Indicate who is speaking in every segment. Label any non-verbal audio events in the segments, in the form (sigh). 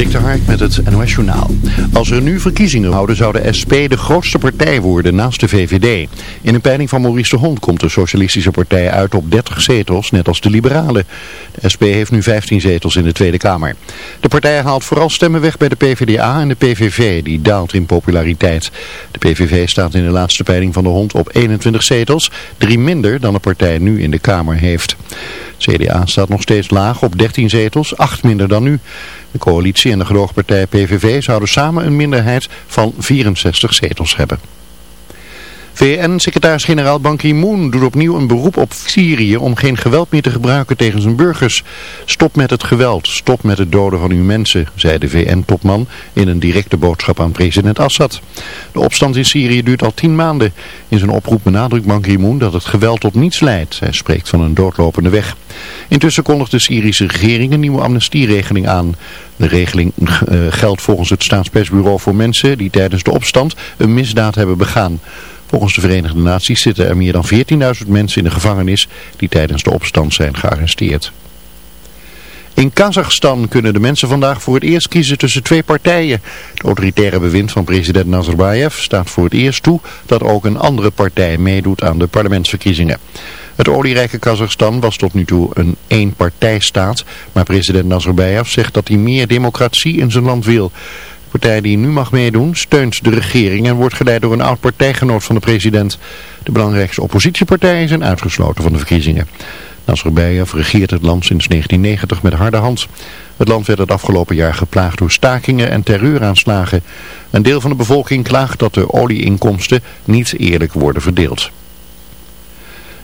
Speaker 1: Dik de Hark met het NOS Journaal. Als er nu verkiezingen houden zou de SP de grootste partij worden naast de VVD. In een peiling van Maurice de Hond komt de Socialistische Partij uit op 30 zetels, net als de Liberalen. De SP heeft nu 15 zetels in de Tweede Kamer. De partij haalt vooral stemmen weg bij de PvdA en de PVV, die daalt in populariteit. De PVV staat in de laatste peiling van de Hond op 21 zetels, drie minder dan de partij nu in de Kamer heeft. CDA staat nog steeds laag op 13 zetels, 8 minder dan nu. De coalitie en de gedoogpartij PVV zouden samen een minderheid van 64 zetels hebben. VN-secretaris-generaal Ban Ki-moon doet opnieuw een beroep op Syrië om geen geweld meer te gebruiken tegen zijn burgers. Stop met het geweld, stop met het doden van uw mensen, zei de VN-topman in een directe boodschap aan president Assad. De opstand in Syrië duurt al tien maanden. In zijn oproep benadrukt Ban Ki-moon dat het geweld tot niets leidt. Hij spreekt van een doodlopende weg. Intussen kondigt de Syrische regering een nieuwe amnestieregeling aan. De regeling uh, geldt volgens het staatspersbureau voor mensen die tijdens de opstand een misdaad hebben begaan. Volgens de Verenigde Naties zitten er meer dan 14.000 mensen in de gevangenis die tijdens de opstand zijn gearresteerd. In Kazachstan kunnen de mensen vandaag voor het eerst kiezen tussen twee partijen. Het autoritaire bewind van president Nazarbayev staat voor het eerst toe dat ook een andere partij meedoet aan de parlementsverkiezingen. Het olierijke Kazachstan was tot nu toe een eenpartijstaat, maar president Nazarbayev zegt dat hij meer democratie in zijn land wil. Partij die nu mag meedoen steunt de regering en wordt geleid door een oud partijgenoot van de president. De belangrijkste oppositiepartijen zijn uitgesloten van de verkiezingen. Nazarbayev regeert het land sinds 1990 met harde hand. Het land werd het afgelopen jaar geplaagd door stakingen en terreuraanslagen. Een deel van de bevolking klaagt dat de olieinkomsten niet eerlijk worden verdeeld.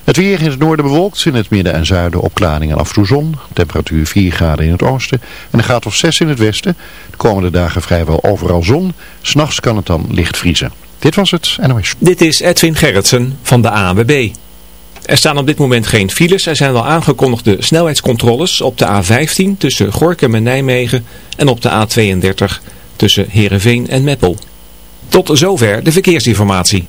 Speaker 1: Het weer in het noorden bewolkt, in het midden en zuiden opklaring en af en toe zon. Temperatuur 4 graden in het oosten en een graad of 6 in het westen. De komende dagen vrijwel overal zon. S'nachts kan het dan licht vriezen. Dit was het NOS.
Speaker 2: Dit is Edwin Gerritsen van de ANWB. Er staan op dit moment geen files. Er zijn wel aangekondigde snelheidscontroles op de A15 tussen Gorkum en Nijmegen en op de A32 tussen Heerenveen en Meppel. Tot zover de verkeersinformatie.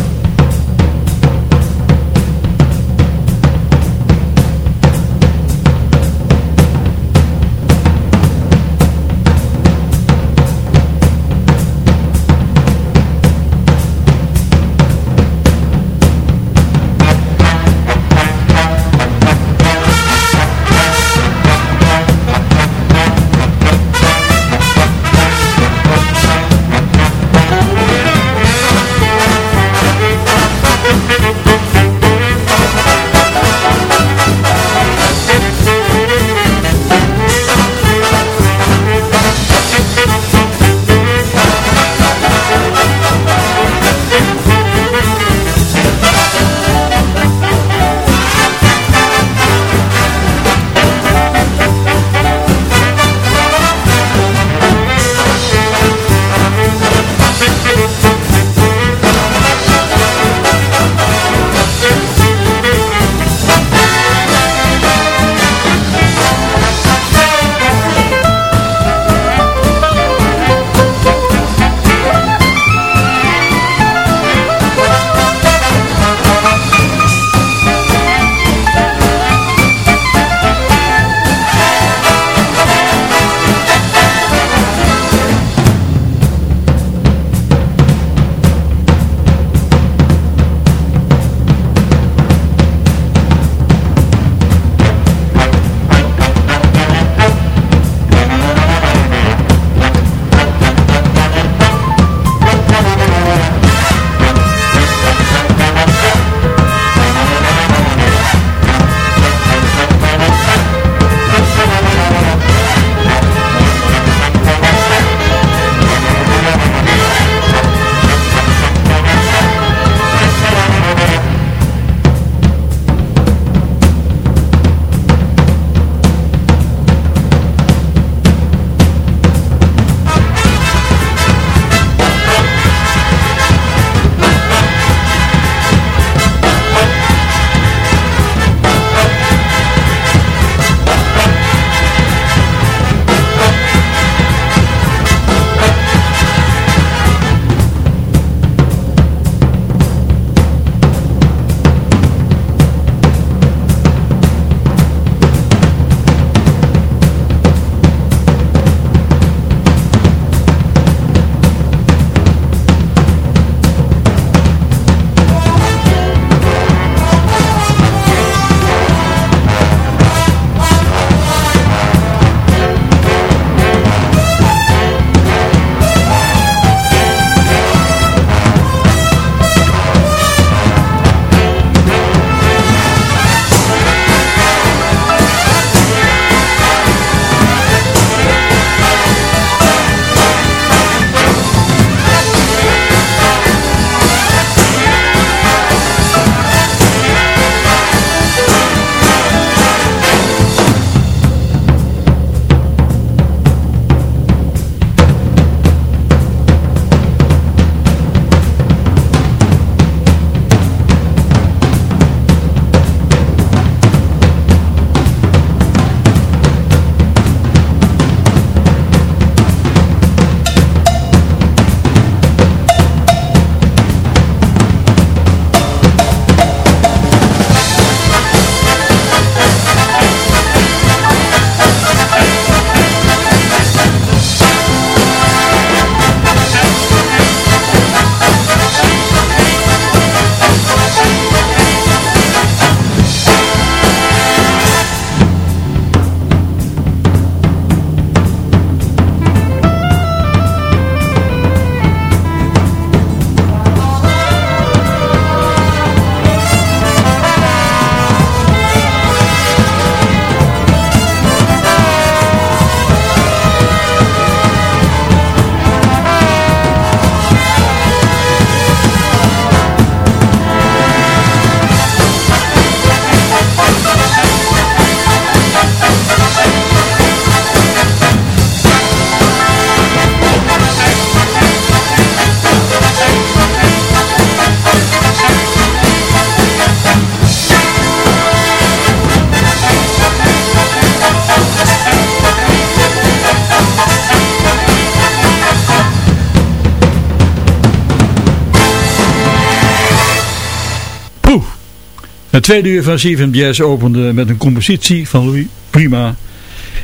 Speaker 3: Het tweede uur van CFM Jazz opende met een compositie van Louis Prima,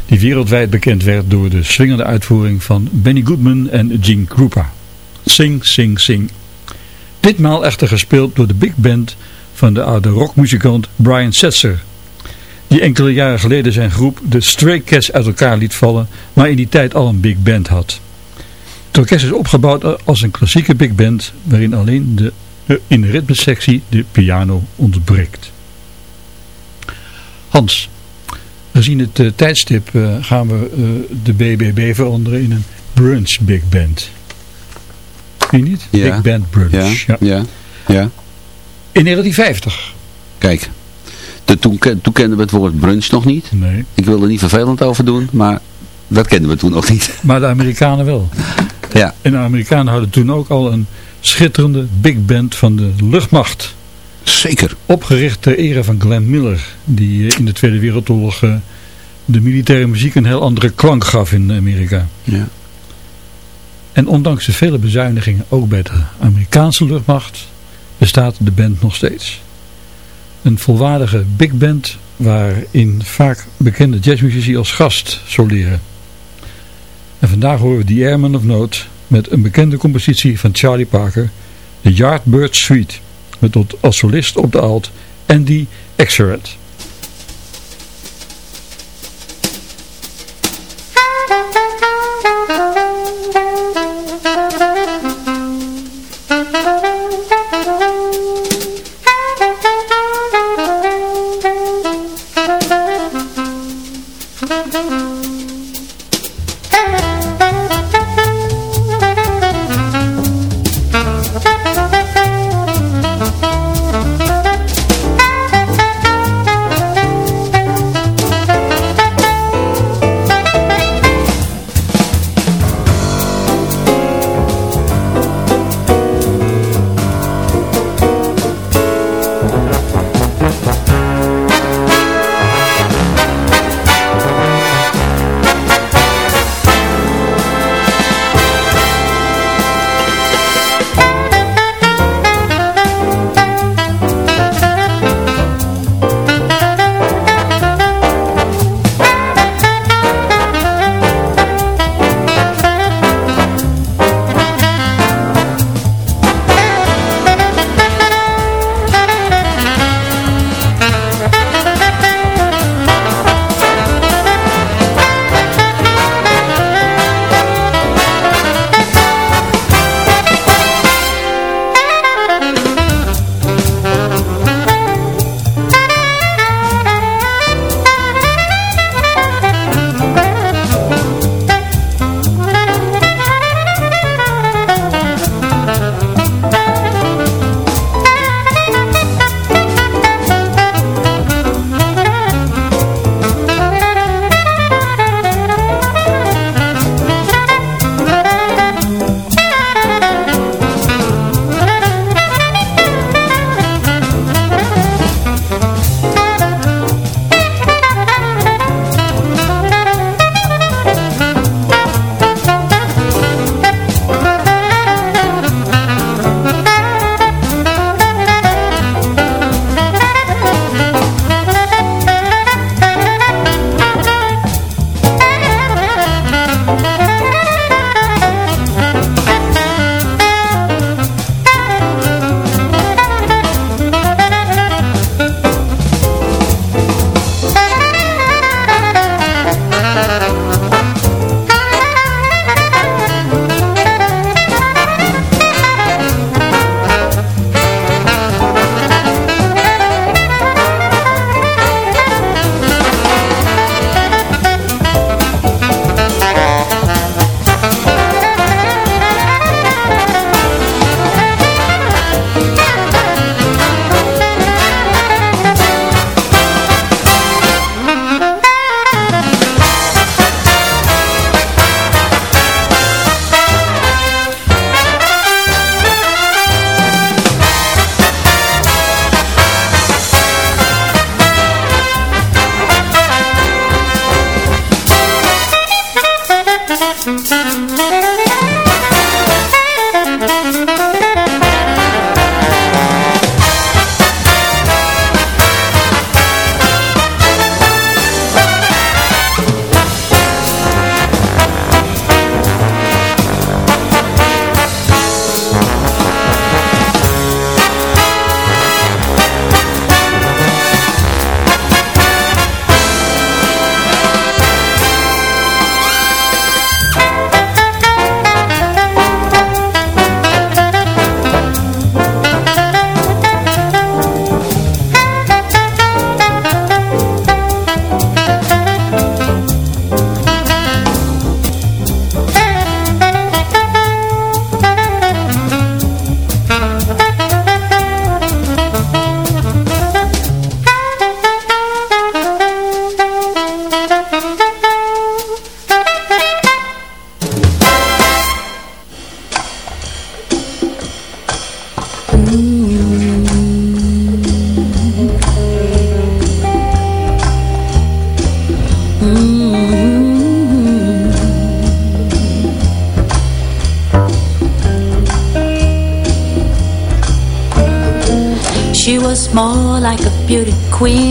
Speaker 3: die wereldwijd bekend werd door de swingende uitvoering van Benny Goodman en Gene Krupa. Sing, sing, sing. Ditmaal echter gespeeld door de big band van de oude rockmuzikant Brian Setzer, die enkele jaren geleden zijn groep de Stray Cats uit elkaar liet vallen, maar in die tijd al een big band had. Het orkest is opgebouwd als een klassieke big band, waarin alleen de, in de ritmesectie de piano ontbreekt. Hans, gezien het uh, tijdstip uh, gaan we uh, de BBB veranderen in een brunch big band. Zie je niet?
Speaker 4: Ja.
Speaker 3: Big band brunch.
Speaker 4: Ja, ja, ja.
Speaker 3: In 1950.
Speaker 4: Kijk, de, toen, toen kenden we het woord brunch nog niet.
Speaker 3: Nee.
Speaker 4: Ik wil er niet vervelend over doen, maar dat kenden we toen nog niet.
Speaker 3: Maar de Amerikanen wel.
Speaker 4: Ja,
Speaker 3: En de Amerikanen hadden toen ook al een schitterende big band van de luchtmacht.
Speaker 4: zeker.
Speaker 3: Opgericht ter ere van Glenn Miller. Die eh, in de Tweede Wereldoorlog eh, de militaire muziek een heel andere klank gaf in Amerika.
Speaker 4: Ja.
Speaker 3: En ondanks de vele bezuinigingen ook bij de Amerikaanse luchtmacht bestaat de band nog steeds. Een volwaardige big band waarin vaak bekende jazzmuzici als gast soleren. En vandaag horen we The Airman of Note met een bekende compositie van Charlie Parker, The Yardbird Suite, met tot als solist op de alt Andy Exeret.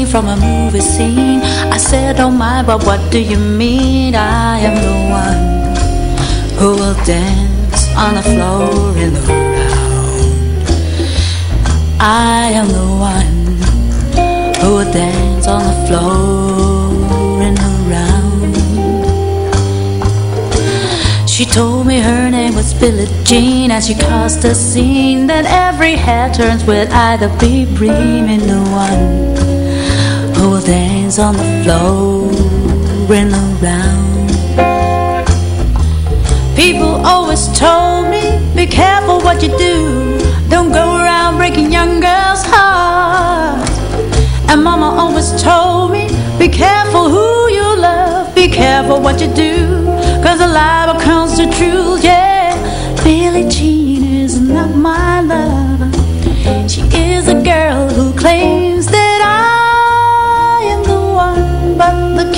Speaker 5: Queen from a movie scene. I said, oh my, but what do you mean? I am the one who will dance on the floor in the round I am the one who will dance on the floor in the round. She told me her name was Billie Jean And she caused a scene. That every head turns with either be dreaming the one will dance on the floor in around People always told me, be careful what you do. Don't go around breaking young girls' hearts. And mama always told me, be careful who you love. Be careful what you do. Cause a lie becomes the truth, yeah.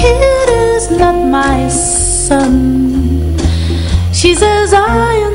Speaker 5: Kid is not my son. She says I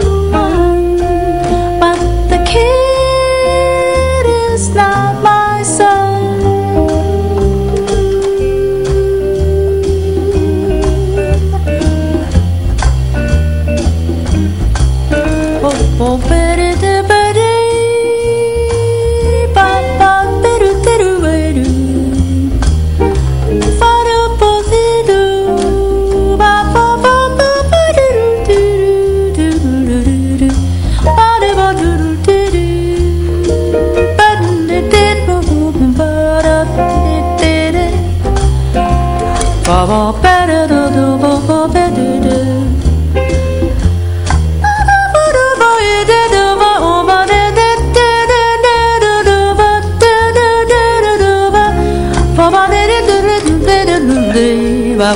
Speaker 5: I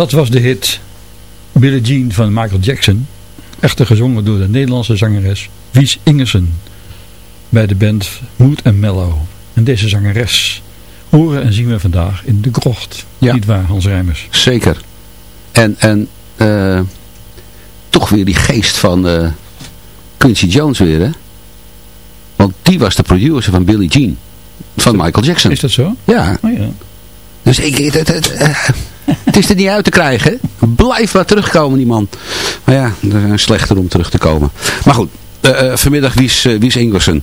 Speaker 3: Dat was de hit Billie Jean van Michael Jackson. Echter gezongen door de Nederlandse zangeres Wies Ingersen. Bij de band Mood and Mellow. En deze zangeres horen en zien we vandaag in de krocht.
Speaker 4: Ja.
Speaker 3: Niet waar, Hans Rijmers?
Speaker 4: Zeker. En, en eh, toch weer die geest van eh, Quincy Jones weer, hè? Want die was de producer van Billie Jean. Van Michael Jackson.
Speaker 3: Is dat zo?
Speaker 4: Ja.
Speaker 3: Oh ja.
Speaker 4: Dus ik, het, het, het, eh, het is er niet uit te krijgen. Blijf maar terugkomen, die man. Maar ja, er zijn slechter om terug te komen. Maar goed, eh, vanmiddag Wies, uh, Wies Ingersen.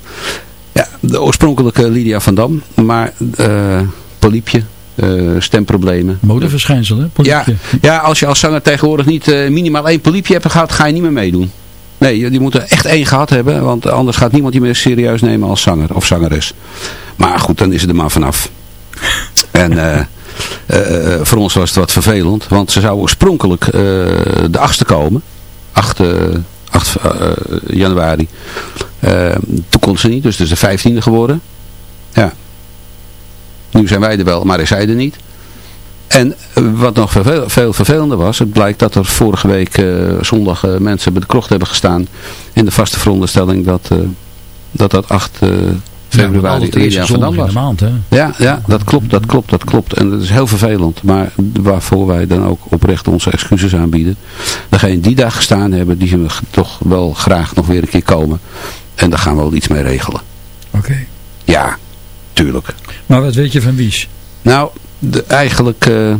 Speaker 4: Ja, de oorspronkelijke Lydia van Dam. Maar uh, poliepje, uh, stemproblemen.
Speaker 3: Modeverschijnsel, hè?
Speaker 4: Ja,
Speaker 3: Poliepje.
Speaker 4: ja, als je als zanger tegenwoordig niet uh, minimaal één poliepje hebt gehad, ga je niet meer meedoen. Nee, die moeten echt één gehad hebben, want anders gaat niemand je meer serieus nemen als zanger of zangeres. Maar goed, dan is het er maar vanaf. En uh, uh, voor ons was het wat vervelend, want ze zou oorspronkelijk de achtste komen. 8, 8 januari. toen kon ze niet, dus het is de 15e geworden. Ja. Nu zijn wij er wel, maar is zij er niet. En wat nog veel, vervelender was, het blijkt dat er vorige week zondag mensen bij de krocht hebben gestaan in de vaste veronderstelling dat dat, dat 8 februari
Speaker 3: ja, Lydia
Speaker 4: van was.
Speaker 3: Maand, hè?
Speaker 4: Ja, ja, dat klopt, dat klopt, dat klopt. En dat is heel vervelend, maar waarvoor wij dan ook oprecht onze excuses aanbieden. Degene die daar gestaan hebben, die zullen toch wel graag nog weer een keer komen. En daar gaan we wel iets mee regelen.
Speaker 3: Oké. Okay.
Speaker 4: Ja, tuurlijk.
Speaker 3: Maar wat weet je van Wies?
Speaker 4: Nou, de, eigenlijk uh,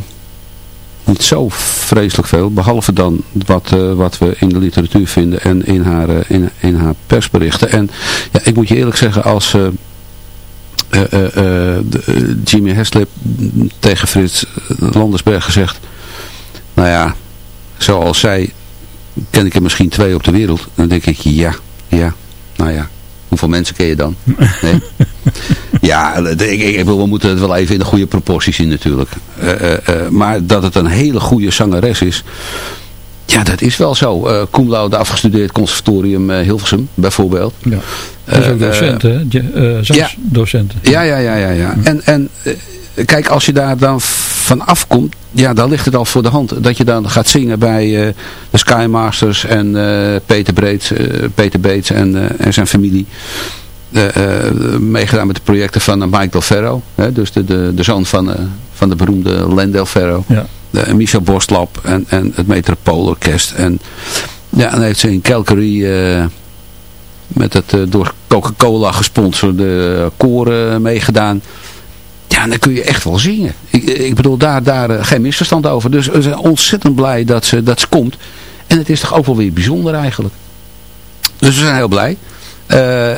Speaker 4: niet zo vreselijk veel. Behalve dan wat, uh, wat we in de literatuur vinden en in haar, uh, in, in haar persberichten. En ja, ik moet je eerlijk zeggen, als de, Jimmy Heslip tegen Frits Landersberg gezegd. Nou ja, zoals zij ken ik er misschien twee op de wereld. Dan denk ik, ja, ja, nou ja. Hoeveel mensen ken je dan? Nee? (laughs) Ja, ik, ik, ik wil, we moeten het wel even in de goede proporties zien natuurlijk. Eh, eh, eh, maar dat het een hele goede zangeres is, ja, dat is wel zo. Uh, cum laude afgestudeerd conservatorium Hilversum, bijvoorbeeld.
Speaker 3: Ja. Dat is ook docent, hè?
Speaker 4: Ja, ja, ja, ja. ja. En, en kijk, als je daar dan van afkomt, ja, dan ligt het al voor de hand. Dat je dan gaat zingen bij de Skymasters en Peter, Breeds, Peter Beets en, en zijn familie. meegedaan met de projecten van Mike Del Ferro. Hè, dus de, de, de zoon van, van de beroemde Len Del Ferro.
Speaker 3: Ja
Speaker 4: de Michel Borstlap en, en het Metropoolorkest. En ja, dan heeft ze in Calgary uh, met het uh, door Coca-Cola gesponsorde koren meegedaan. Ja, en dan kun je echt wel zingen. Ik, ik bedoel, daar, daar uh, geen misverstand over. Dus we zijn ontzettend blij dat ze, dat ze komt. En het is toch ook wel weer bijzonder eigenlijk. Dus we zijn heel blij.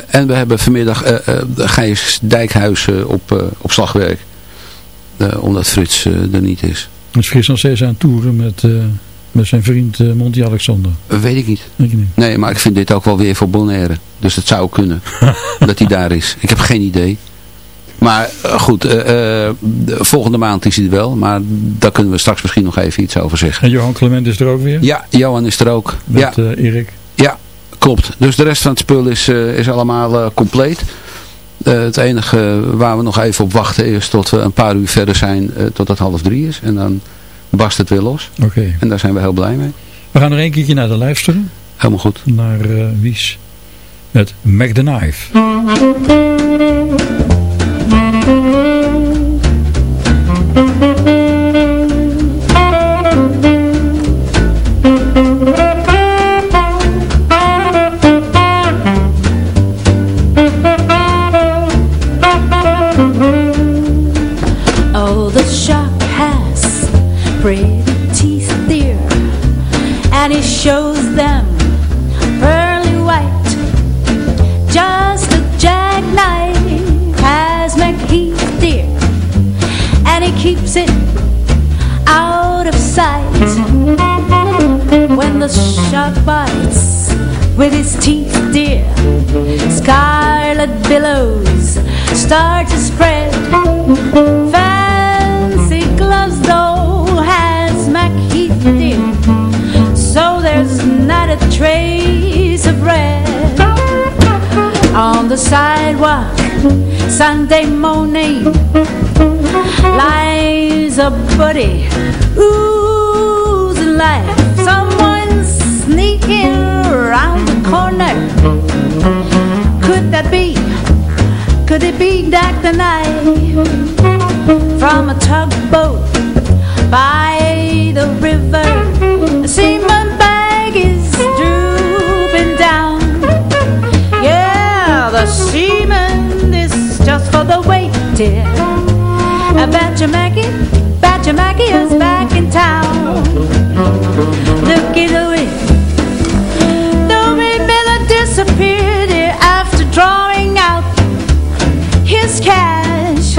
Speaker 4: en we hebben vanmiddag Gijs Dijkhuis op, op slagwerk. omdat Frits er niet is.
Speaker 3: Is Fris nog steeds aan het toeren met, uh, met zijn vriend uh, Monty Alexander?
Speaker 4: Weet ik niet.
Speaker 3: Weet niet.
Speaker 4: Nee, maar ik vind dit ook wel weer voor Bonaire. Dus het zou kunnen (laughs) dat hij daar is. Ik heb geen idee. Maar uh, goed, volgende maand is hij er wel. Maar daar kunnen we straks misschien nog even iets over zeggen.
Speaker 3: En Johan Clement is er ook weer?
Speaker 4: Ja, Johan is er ook.
Speaker 3: Met
Speaker 4: ja.
Speaker 3: Erik?
Speaker 4: Ja, klopt. Dus de rest van het spul is, is allemaal compleet. Uh, het enige waar we nog even op wachten is tot we een paar uur verder zijn, uh, tot het half drie is. En dan barst het weer los.
Speaker 3: Oké. Okay.
Speaker 4: En daar zijn we heel blij mee.
Speaker 3: We gaan nog een keertje naar de luisteren.
Speaker 4: Helemaal goed.
Speaker 3: Naar uh, Wies met Mac the Knife.
Speaker 5: Shows On the sidewalk. Sunday morning Lies a buddy. Oozing life Someone's sneaking around the corner. Could that be, could it be the Knife From a tugboat by the river dear I bet you Maggie, bet you Maggie is back in town. Looky Louie. Louie Miller disappeared here after drawing out his cash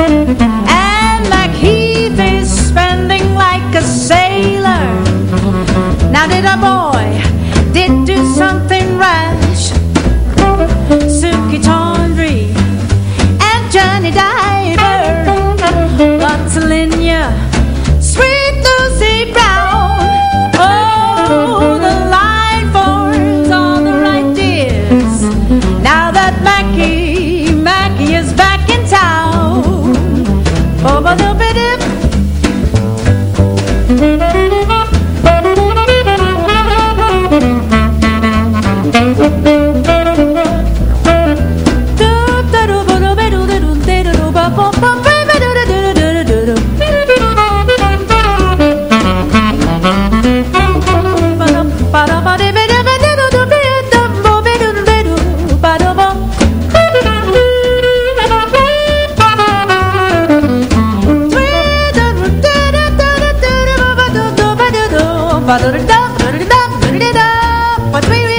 Speaker 5: dream.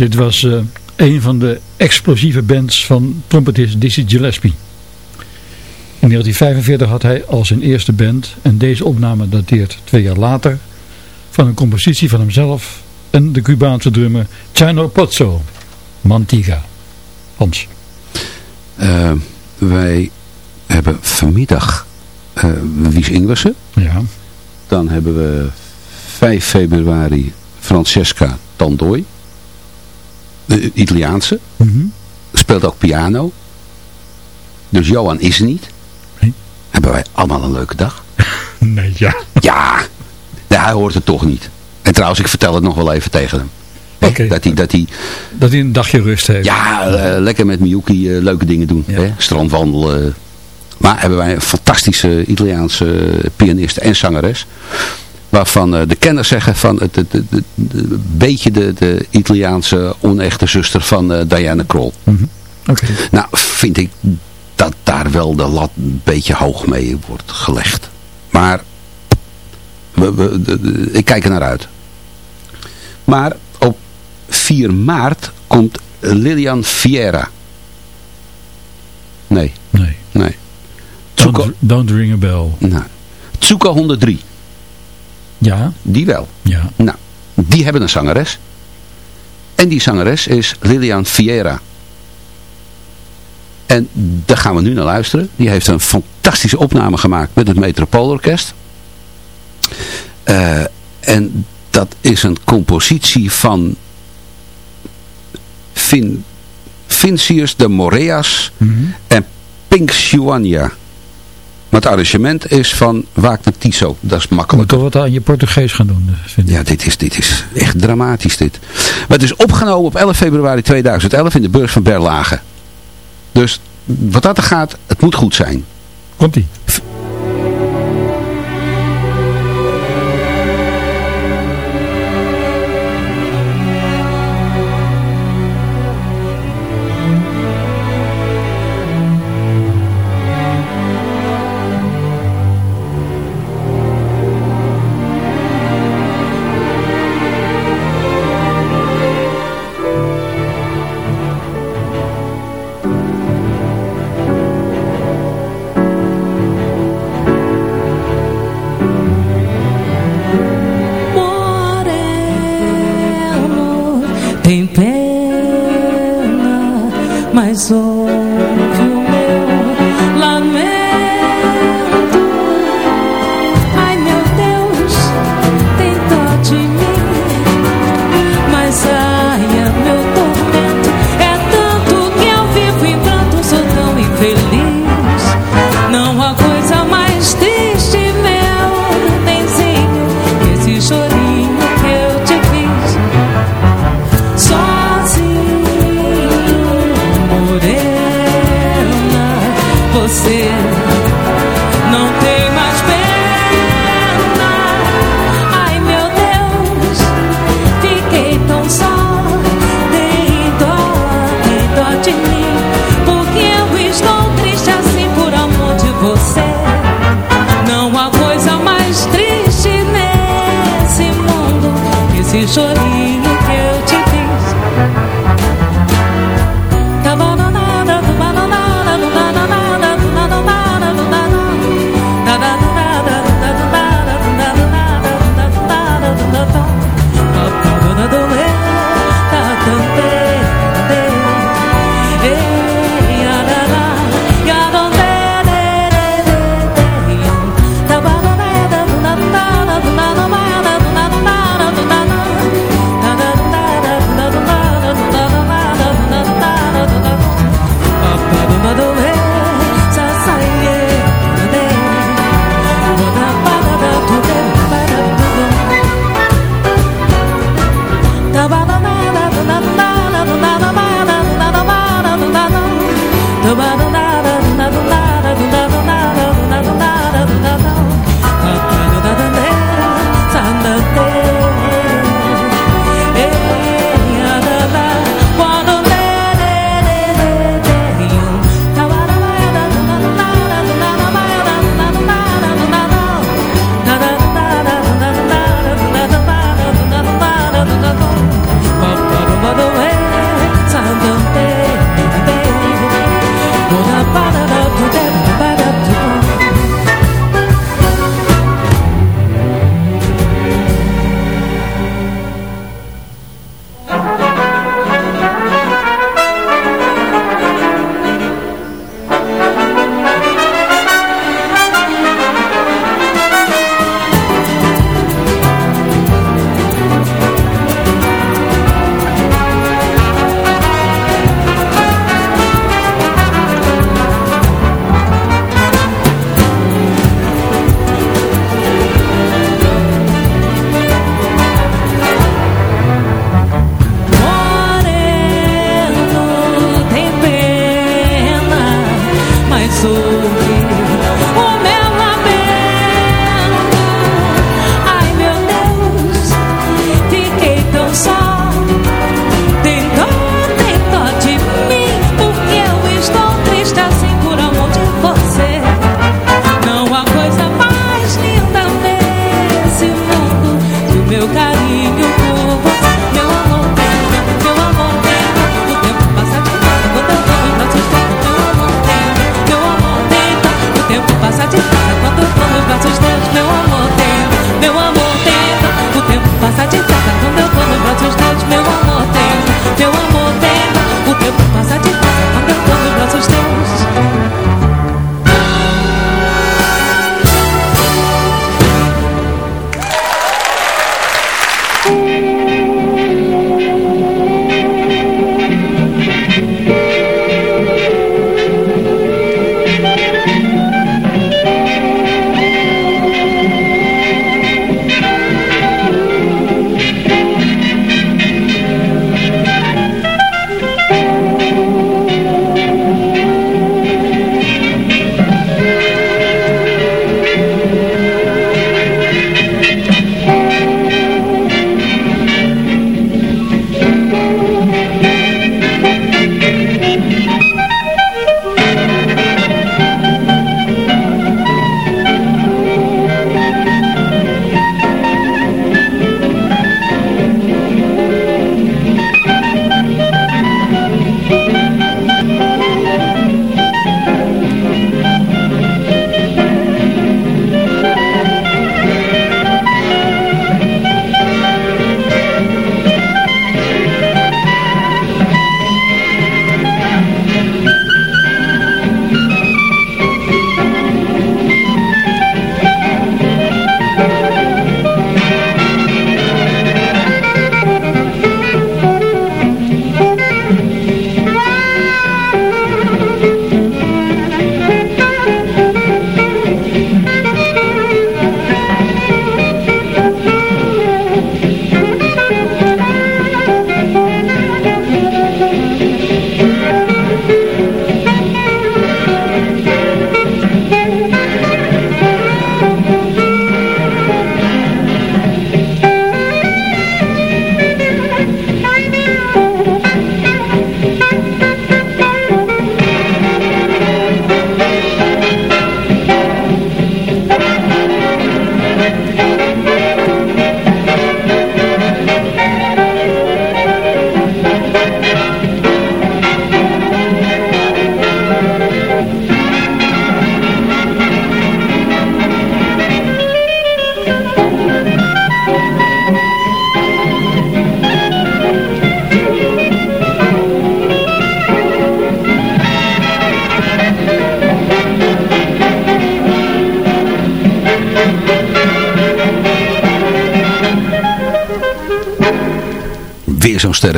Speaker 3: Dit was uh, een van de explosieve bands van trompetist Dizzy Gillespie. In 1945 had hij al zijn eerste band en deze opname dateert twee jaar later van een compositie van hemzelf en de Cubaanse drummer Chino Pozzo, Mantiga. Hans.
Speaker 4: Uh, wij hebben vanmiddag uh, Wies Ingwersen.
Speaker 3: Ja.
Speaker 4: Dan hebben we 5 februari Francesca Tandooi de Italiaanse.
Speaker 3: Mm -hmm.
Speaker 4: Speelt ook piano. Dus Johan is er niet.
Speaker 3: Nee.
Speaker 4: Hebben wij allemaal een leuke dag? (laughs)
Speaker 3: nee, ja.
Speaker 4: Ja, nee, hij hoort het toch niet. En trouwens, ik vertel het nog wel even tegen hem.
Speaker 3: Okay.
Speaker 4: Dat, hij, dat, hij,
Speaker 3: dat hij een dagje rust heeft.
Speaker 4: Ja, uh, lekker met Miyuki uh, leuke dingen doen.
Speaker 3: Ja.
Speaker 4: Hè? Strandwandelen. Maar hebben wij een fantastische Italiaanse pianist en zangeres waarvan uh, de kenners zeggen van het, het, het, het beetje de, de Italiaanse onechte zuster van uh, Diana Kroll.
Speaker 3: Mm -hmm. okay.
Speaker 4: Nou, vind ik dat daar wel de lat een beetje hoog mee wordt gelegd. Maar we, we, de, de, ik kijk er naar uit. Maar op 4 maart komt Lilian Fiera. Nee.
Speaker 3: Nee.
Speaker 4: Nee.
Speaker 3: Don't, don't ring a bell.
Speaker 4: Nou, Tsuka 103.
Speaker 3: Ja.
Speaker 4: Die wel.
Speaker 3: Ja.
Speaker 4: Nou, die hebben een zangeres. En die zangeres is Lilian Fiera. En daar gaan we nu naar luisteren. Die heeft een fantastische opname gemaakt met het Metropoolorkest. Uh, en dat is een compositie van Vin, Vincius de Moreas
Speaker 6: Mhm.
Speaker 4: en Pink Xuania. Maar het arrangement is van Waakte Tiso. Dat is
Speaker 6: Ik moet
Speaker 4: makkelijk.
Speaker 6: toch wat aan je Portugees gaan doen, eh, vind ik.
Speaker 4: Ja, dit is, dit is echt dramatisch dit. Maar het is opgenomen op 11 februari 2011 in de beurs van Berlage. Dus wat dat er gaat, het moet goed zijn.
Speaker 6: Komt-ie.
Speaker 7: si
Speaker 4: yo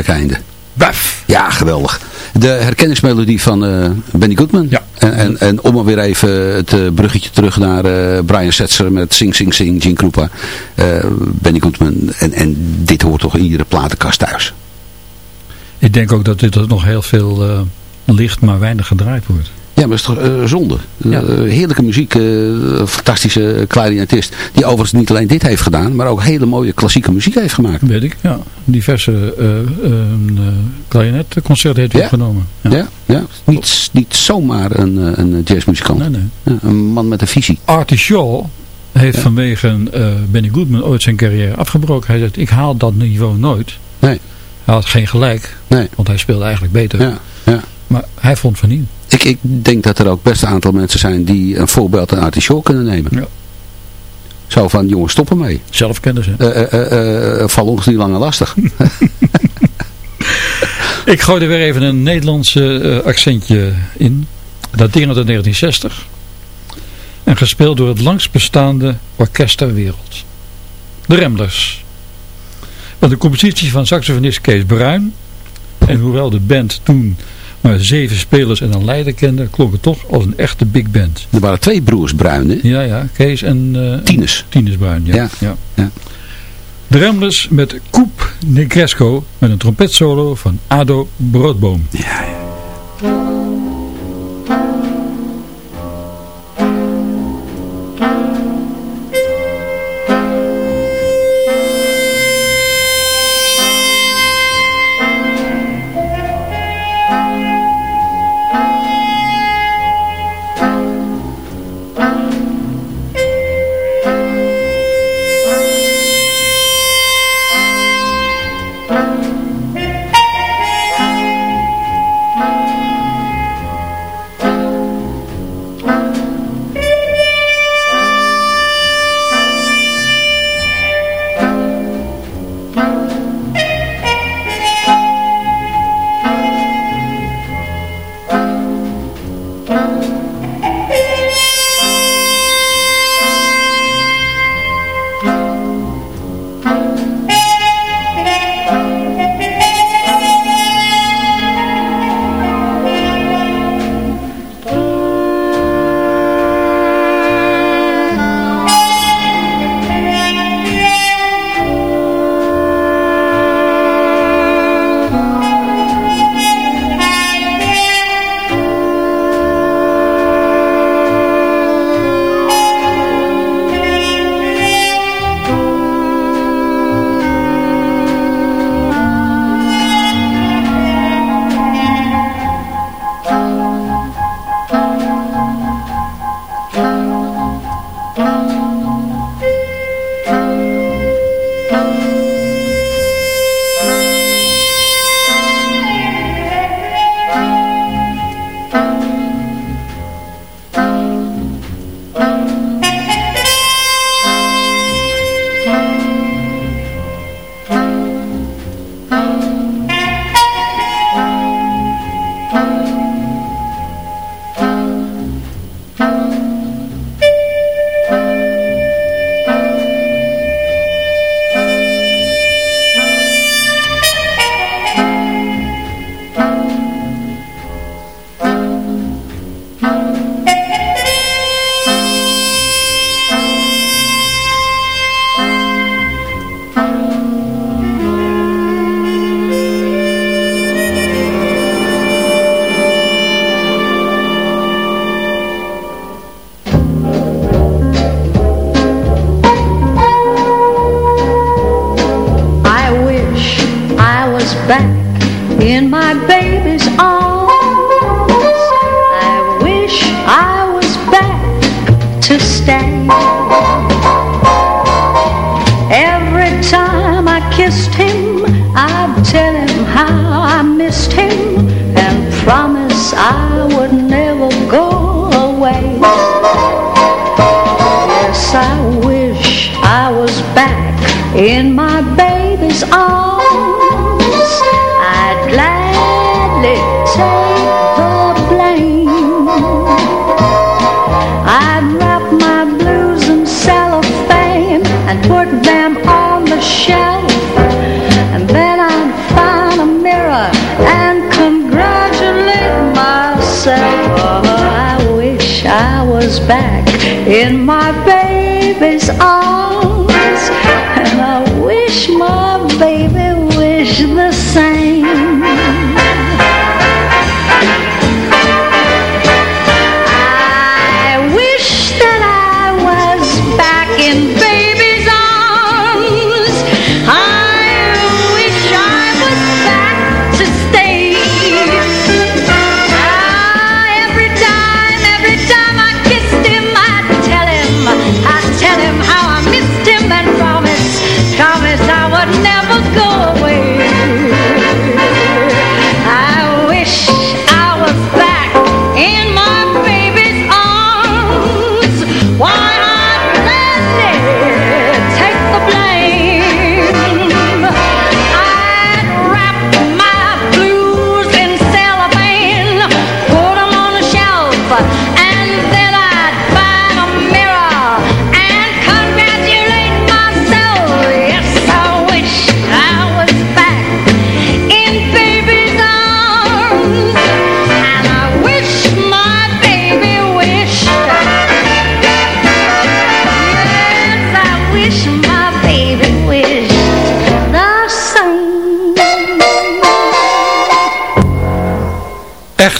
Speaker 4: einde.
Speaker 3: Baf.
Speaker 4: Ja, geweldig. De herkenningsmelodie van eh, Benny Goodman.
Speaker 3: Ja.
Speaker 4: En, en, en om maar weer even het eh, bruggetje terug naar eh, Brian Setzer met Sing Sing Sing, Gene Krupa. Benny Goodman. En, en dit hoort toch in iedere platenkast thuis.
Speaker 3: Ik denk ook dat dit nog heel veel licht, maar weinig gedraaid wordt.
Speaker 4: Ja, maar is toch eh, zonde.
Speaker 3: Ja.
Speaker 4: Eh, heerlijke muziek, eh, fantastische clarinetist. Die overigens niet alleen dit heeft gedaan, maar ook hele mooie klassieke muziek heeft gemaakt.
Speaker 3: Weet ik, ja. Diverse klarinetconcerten heeft hij
Speaker 4: Ja.
Speaker 3: opgenomen.
Speaker 4: Ja, ja. Niet, niet zomaar een, een jazzmuzikant.
Speaker 3: Nee, nee.
Speaker 4: Ja, een man met een visie.
Speaker 3: Artie Shaw heeft vanwege Benny Goodman ooit zijn carrière afgebroken. Hij zegt, ik haal dat niveau nooit.
Speaker 4: Nee.
Speaker 3: Hij had geen gelijk,
Speaker 4: Nee.
Speaker 3: want hij speelde eigenlijk beter.
Speaker 4: Ja, ja.
Speaker 3: Maar hij vond van niet.
Speaker 4: Ik, ik denk dat er ook best een aantal mensen zijn die een voorbeeld aan Artie Shaw kunnen nemen.
Speaker 3: Ja.
Speaker 4: Zo van, jongens, stop ermee.
Speaker 3: Zelfkennis, hè.
Speaker 4: Eh eh, eh, eh, val ons niet langer lastig. (laughs) (laughs)
Speaker 3: Ik gooi er weer even een Nederlandse accentje in. Daterend uit 1960. En gespeeld door het langst bestaande orkest ter wereld. De Ramblers. Een compositie van saxofonist Kees Bruin. En hoewel de band toen maar zeven spelers en een leider kende, klonk het toch als een echte big band.
Speaker 4: Er waren twee broers Bruin, hè?
Speaker 3: Ja, ja, Kees en... eh,
Speaker 4: Tinus.
Speaker 3: Tinus Bruin, ja.
Speaker 4: Ja,
Speaker 3: ja.
Speaker 4: ja.
Speaker 3: De Ramblers met Coop Negresco met een trompetsolo van Ado Broodboom.
Speaker 5: I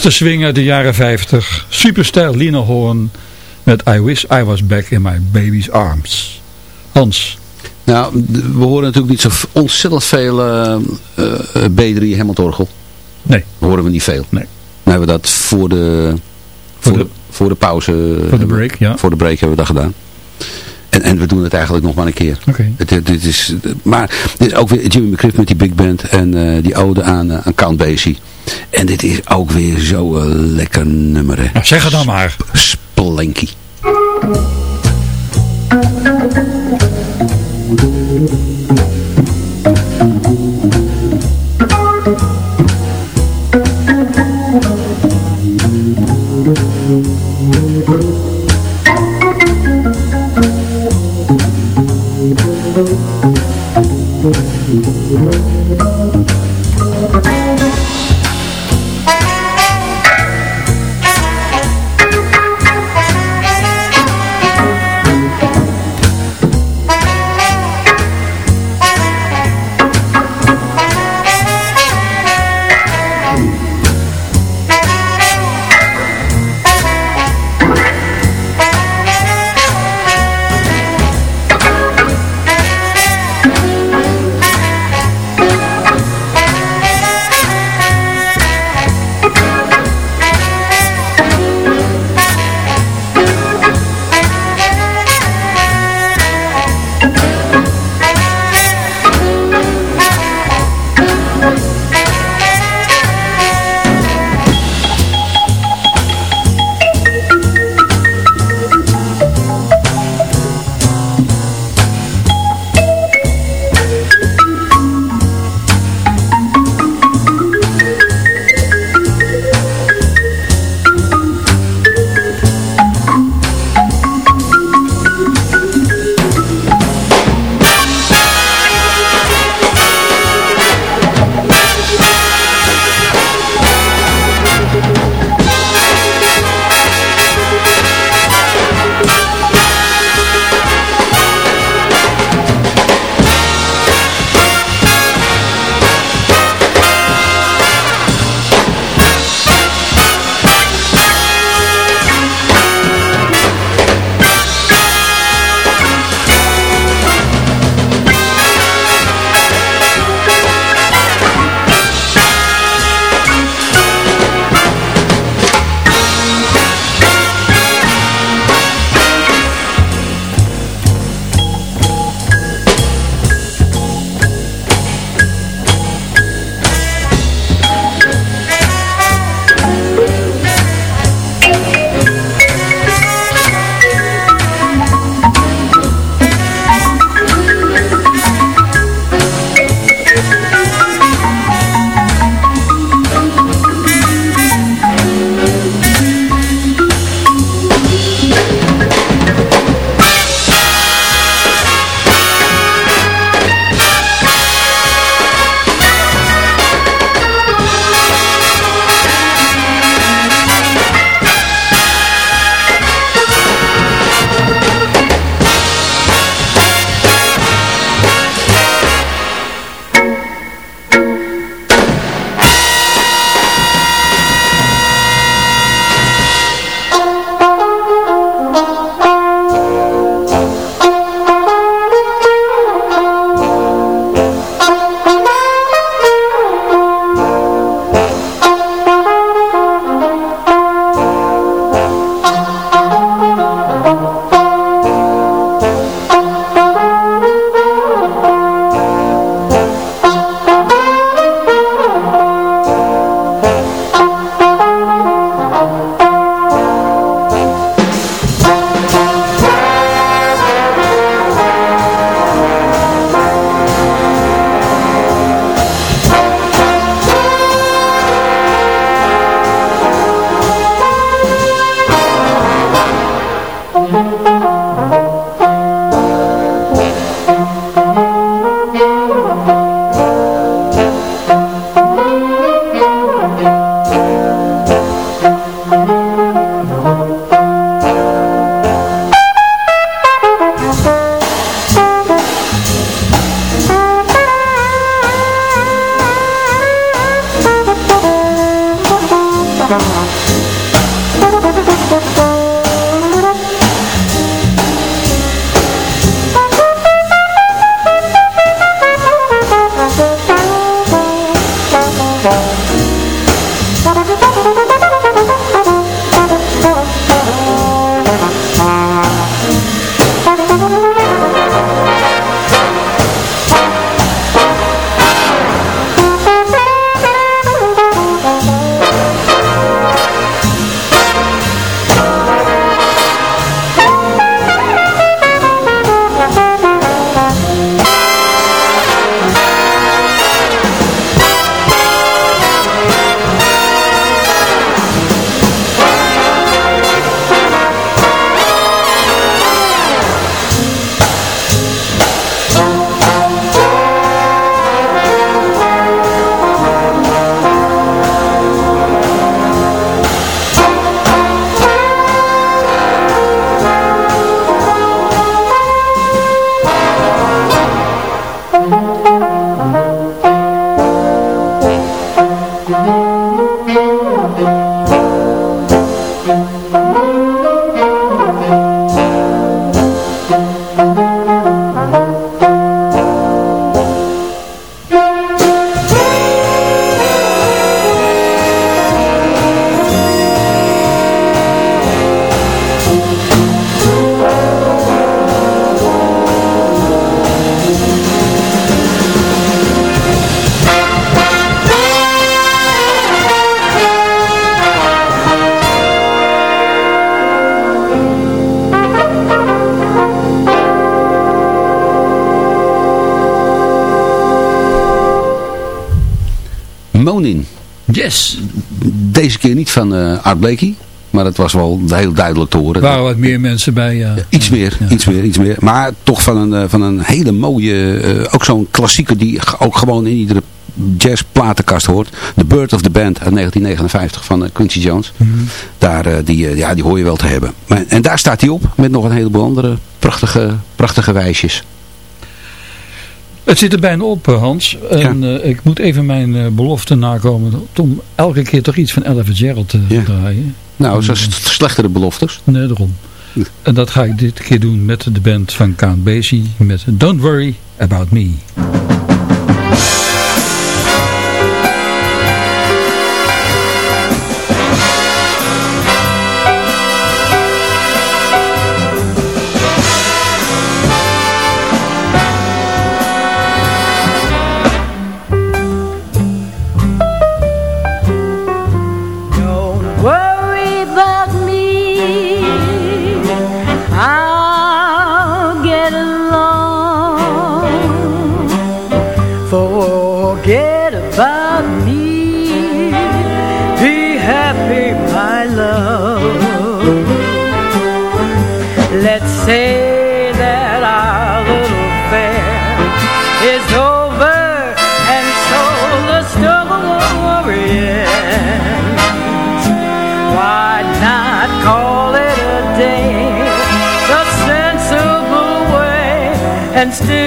Speaker 3: Echte swing uit de jaren 50. Superster Lina Horn met I Wish I Was Back in My Baby's Arms. Hans.
Speaker 4: Nou, we horen natuurlijk niet zo ontzettend veel eh, eh, B3 Hammondorgel.
Speaker 3: Nee.
Speaker 4: horen we niet veel.
Speaker 3: Nee.
Speaker 4: Dan hebben we dat voor de, voor de, voor de pauze.
Speaker 3: Voor de break, ja.
Speaker 4: Voor de break hebben we dat gedaan. En, en we doen het eigenlijk nog maar een keer.
Speaker 3: Oké.
Speaker 4: Dit is, maar dit is ook weer Jimmy McGriff met die big band en eh, die ode aan, eh, aan Count Basie. En dit is ook weer zo'n lekker nummer. hè.
Speaker 3: Nou, zeg het dan maar.
Speaker 4: Splanky. Monin.
Speaker 3: Yes.
Speaker 4: Deze keer niet van eh Art Blakey. Maar het was wel heel duidelijk te horen.
Speaker 3: Er waren wat meer mensen bij. Ja.
Speaker 4: Iets meer,
Speaker 3: Ja.
Speaker 4: iets meer, iets meer. Maar toch van een, eh, van een hele mooie, eh, ook zo'n klassieker die ook gewoon in iedere jazzplatenkast hoort. The Bird of the Band uit 1959 van eh, Quincy Jones.
Speaker 3: Mhm.
Speaker 4: Daar, eh, die, eh, ja, die hoor je wel te hebben. Maar, en daar staat hij op met nog een heleboel andere prachtige, prachtige wijsjes.
Speaker 3: Het zit er bijna op, eh, Hans. En eh, ik moet even mijn eh, belofte nakomen om elke keer toch iets van Ella Fitzgerald te
Speaker 4: Ja.
Speaker 3: draaien.
Speaker 4: Nou, zo slechtere beloftes.
Speaker 3: Nee, daarom. En dat ga ik dit keer doen met de band van Count Basie met Don't Worry About Me.
Speaker 5: And still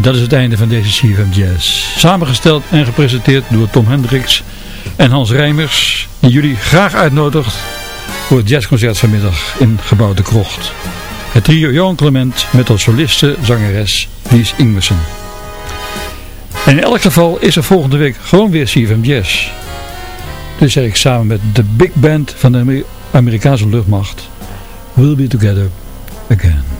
Speaker 3: En dat is het einde van deze CFM Jazz. Samengesteld en gepresenteerd door Tom Hendricks en Hans Rijmers. Die jullie graag uitnodigt voor het jazzconcert vanmiddag in Gebouw de Krocht. Het trio Johan Clement met als soliste zangeres Lies Ingwersen. En in elk geval is er volgende week gewoon weer CFM Jazz. Dus zeg ik samen met de big band van de Amerikaanse luchtmacht. We'll be together again.